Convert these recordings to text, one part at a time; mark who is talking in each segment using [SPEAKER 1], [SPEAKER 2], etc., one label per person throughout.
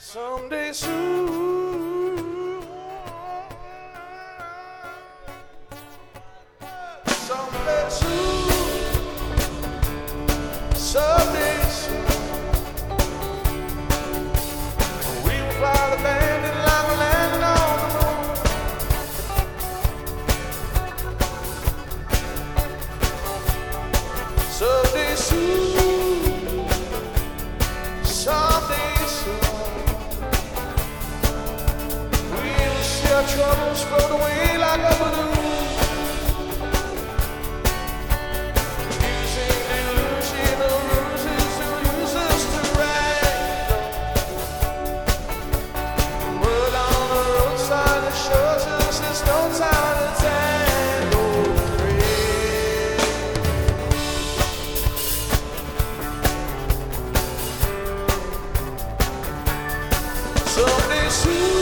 [SPEAKER 1] Someday soon. Troubles float away like a balloon. Using ruses to use us to ride. Word on the roadside us no time to tango. Someday soon.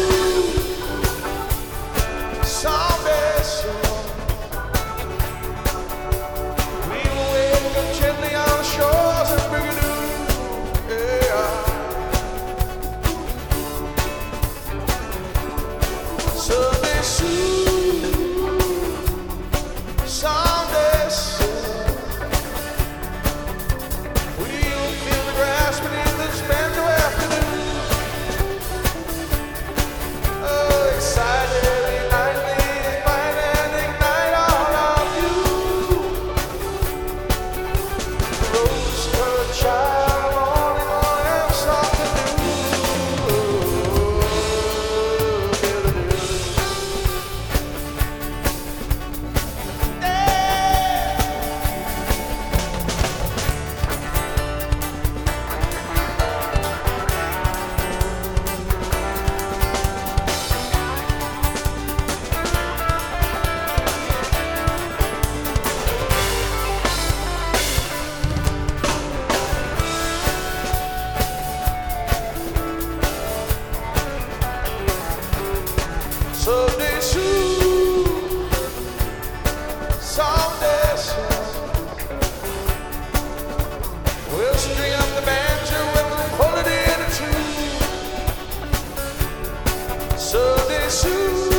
[SPEAKER 1] So they soon.